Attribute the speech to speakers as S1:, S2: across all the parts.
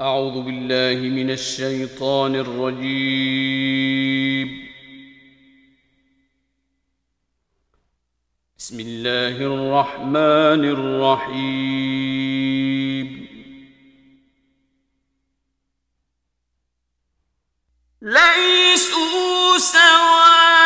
S1: أعوذ بالله من الشيطان الرجيم. بسم الله الرحمن الرحيم.
S2: ليسوا سواء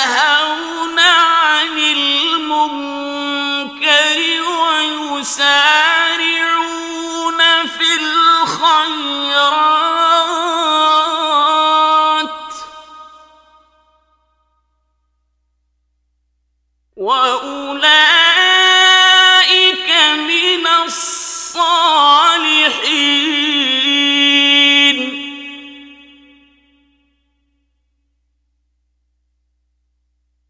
S2: وينهون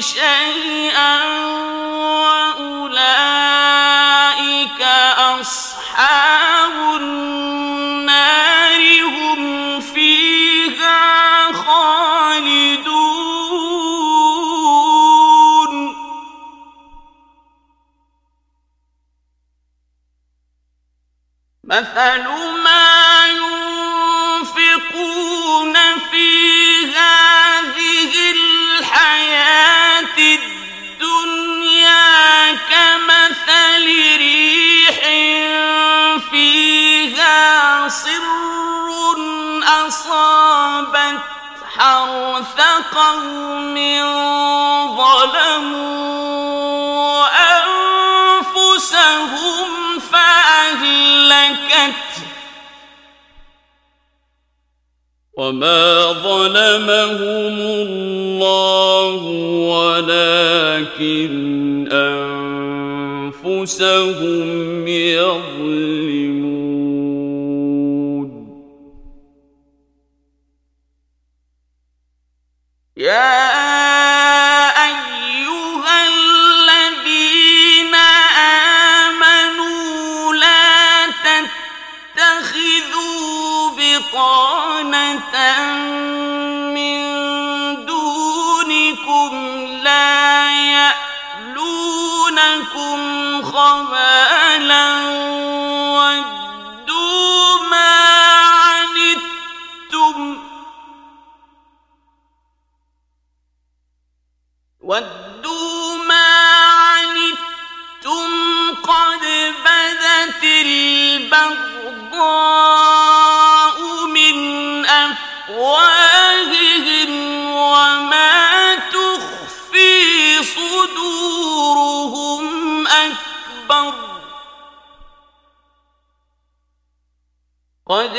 S2: شيئا وأولئك أصحاب النار هم فيها خالدون. حرث قوم ظلموا أنفسهم فأهلكته
S1: وما ظلمهم الله ولكن أنفسهم يظلمون
S2: يا قد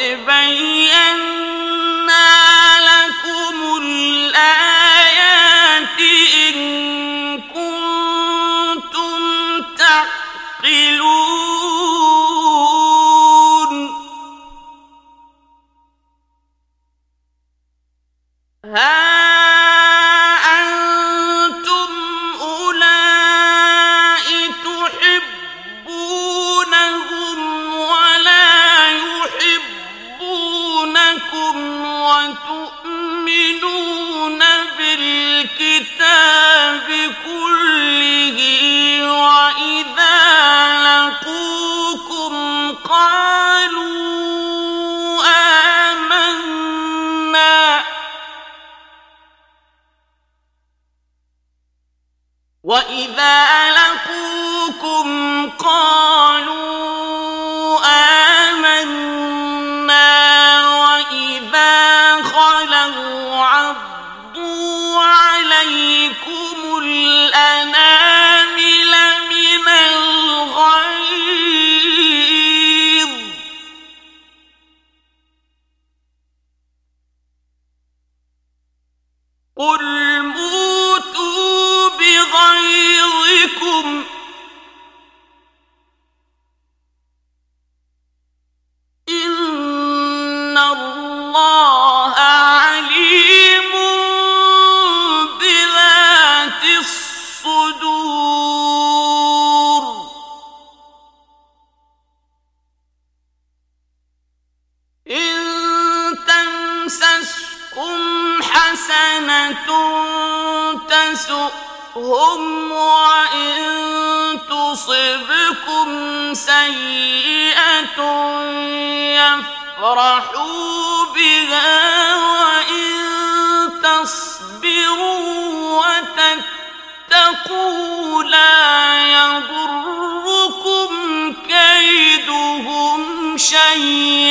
S2: وَإِذَا لَقُوكُمْ قَالُوا فرحوا بها لا يضركم كيدهم شيئا.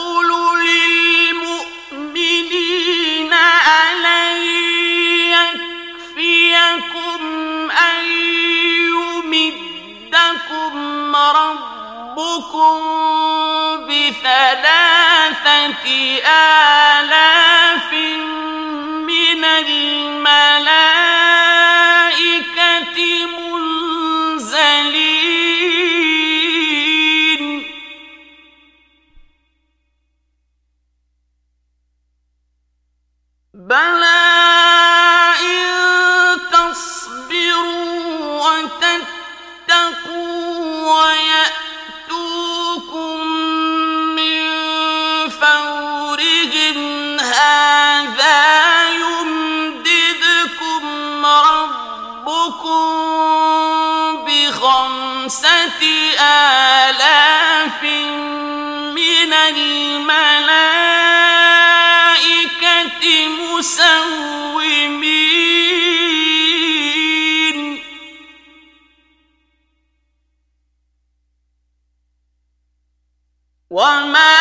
S2: آ وما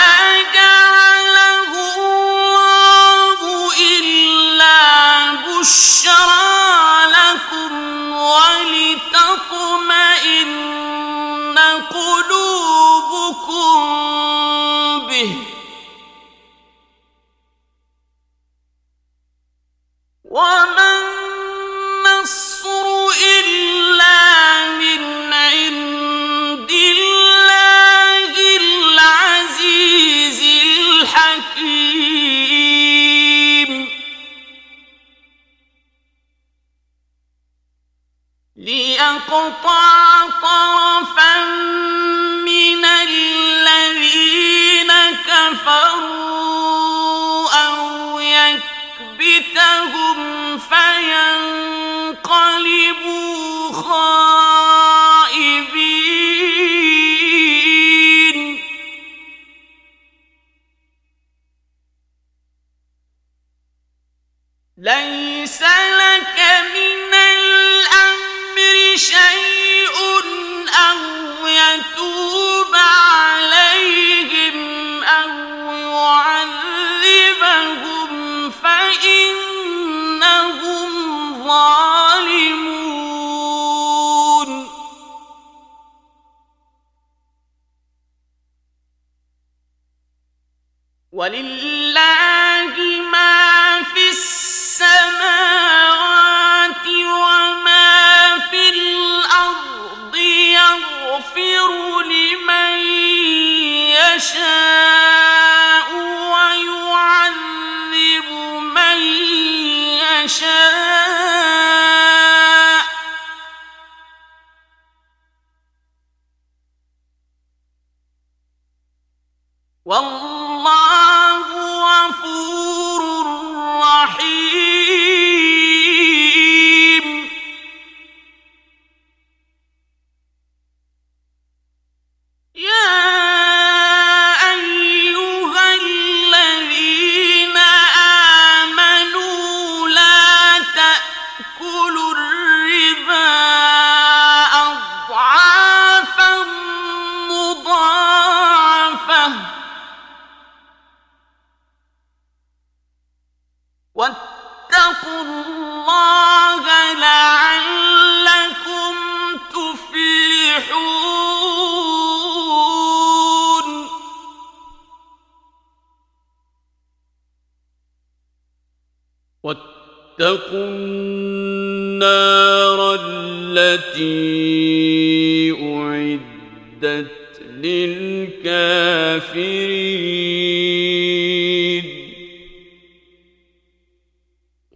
S2: ولله ما في السماوات وما لمن يشاء
S1: واتقوا النار التي أعدت للكافرين